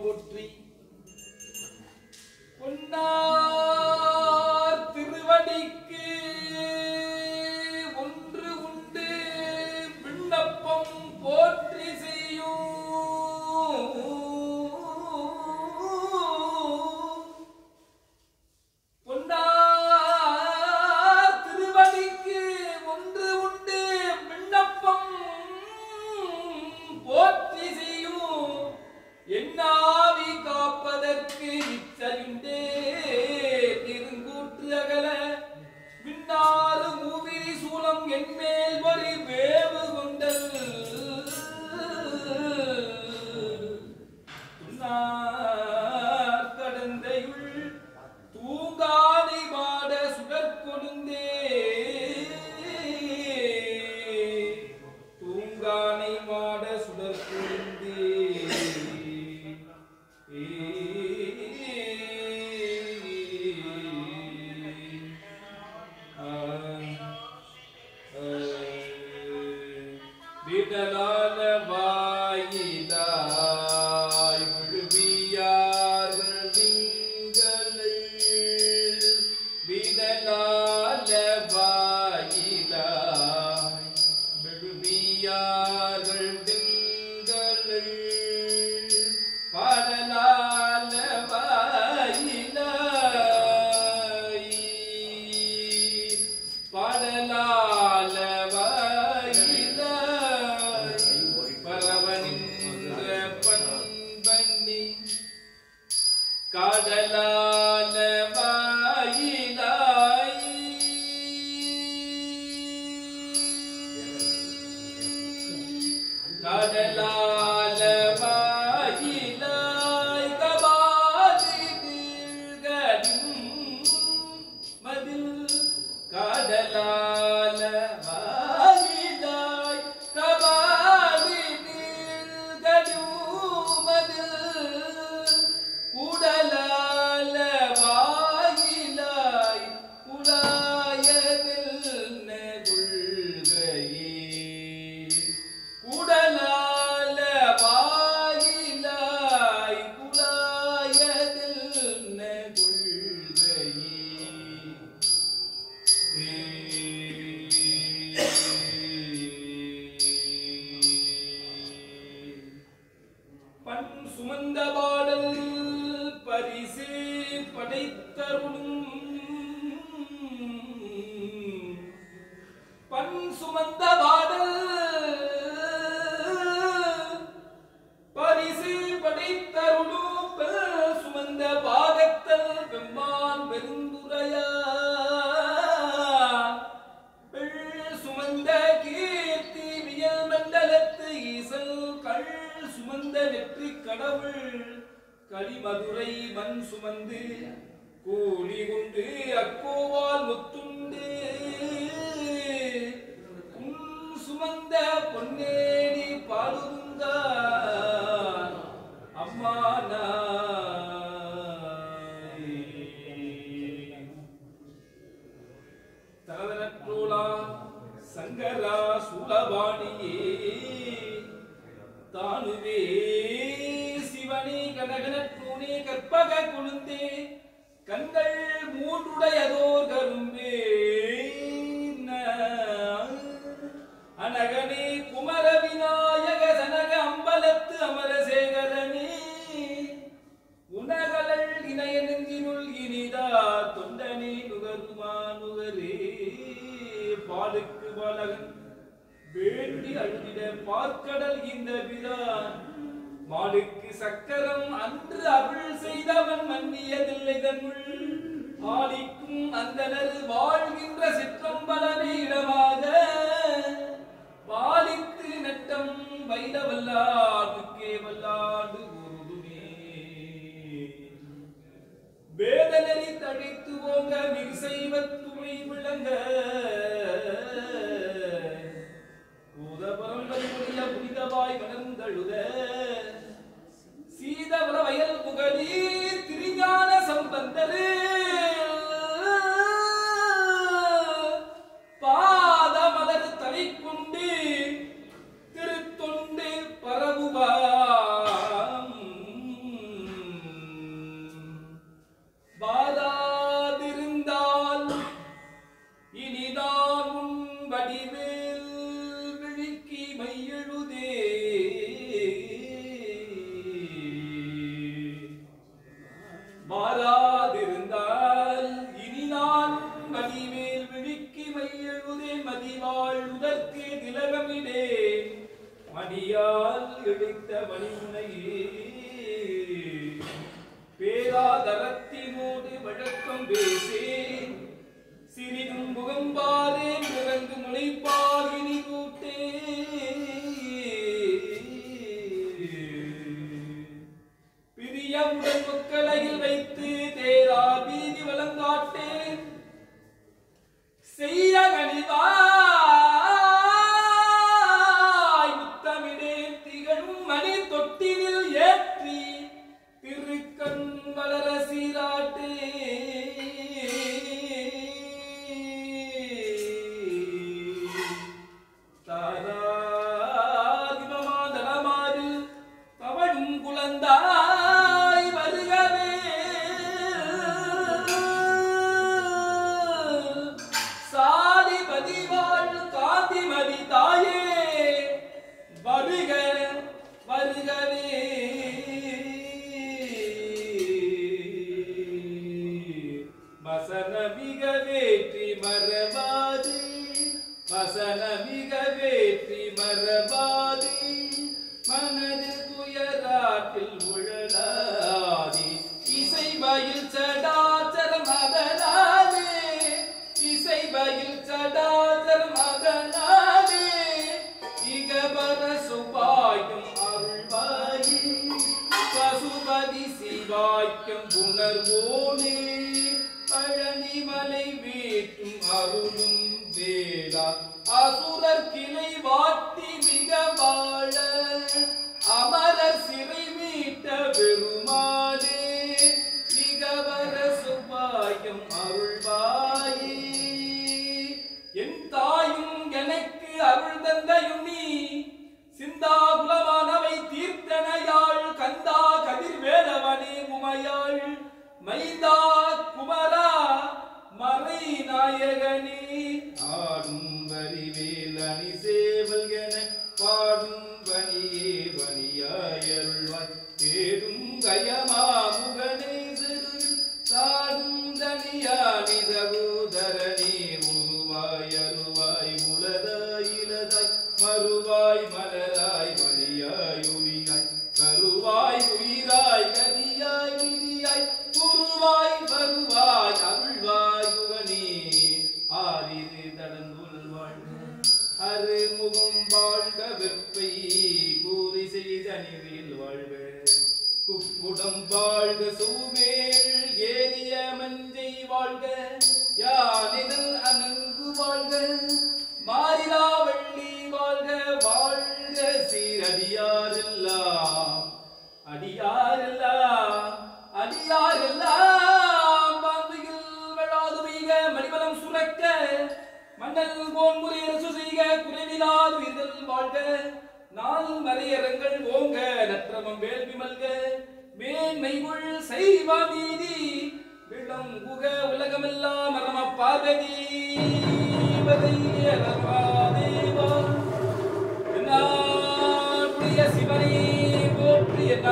herb three. bella பண் சுமந்த பாடல் பரிசே படைத்தருளும். பண் சுமந்த பாடல் மதுரை மண் சுமந்து கூலி கொண்டு அக்கோவால் முத்துண்டு. சுமந்த பொன்னே பலகன் வேண்டி அழுதிட பார்க்கடல் இந்த விதான். மாலுக்கு சக்கரம் அன்று அருள் செய்தவன் மன்னியதில்லை தன்னுள். ஆலிக்கும் அந்தனர் வாழ்கின்ற சிற்றம்பலனை இடமாக. பாலித்து நட்டம் வைத வல்லாதுக்கே வல்லாது வேதனை தழித்து ஓங்க மிகு செய்வத்துமை விளங்க. Yeah. மாறாதிருந்தால் இனி நான் மதிமேல் விழிக்கு மையழுதே மதிவாள் முதற்கு திலகமிடே. மணியால் இழைத்த வழிமுனையே. பேராதரத்தினோடு வழக்கம் பேசி. மனது துயராட்டில் உழலாதி. இசை பயில் சடாச்சர மதனாலே இசை பயில் சடாச்சர மதனாலே இகபர சுபாயும் அருள்வாயே. பசுபதி சிவாய்க்கும் புனர்வோனே பழனி மலை வீட்டும் அருளும் வேளா. அசுரர் கிளை வாட்டி மிக வாழ. அமரர் சிறை மீட்ட பெருமானே இகவர சுபாயம் அருள்வாயே. என் தாயும் எனக்கு அருள் தந்தையும் நீ சிந்தாபுலமானவை தீர்த்தனையாள் கந்தா கதிர் வேலவனே உமையாள். மைதா குமரா மறை நாயகனே. அருமுகம் வாழ்க வெப்பை கூறி செய்தனிவில் வாழ்க. குப்புடம் வாழ்க சூமேல் ஏறிய மஞ்சை வாழ்க. யானிதல் அணங்கு வாழ்க. மாறிலா வள்ளி வாழ்க வாழ்க சீரடியாரெல்லாம். அடியாரெல்லாம் அடியாரெல்லாம். மன்னல் போன்முறை அரசு செய்க குறைவிலாது இதழ் வாழ்க. நாள் மறையரங்கள் ஓங்க நற்றமம் வேள்வி மல்க மேன்மைகுள் செய்வா நீதி விளங்குக உலகமெல்லாம் மரம பார்வதி பதை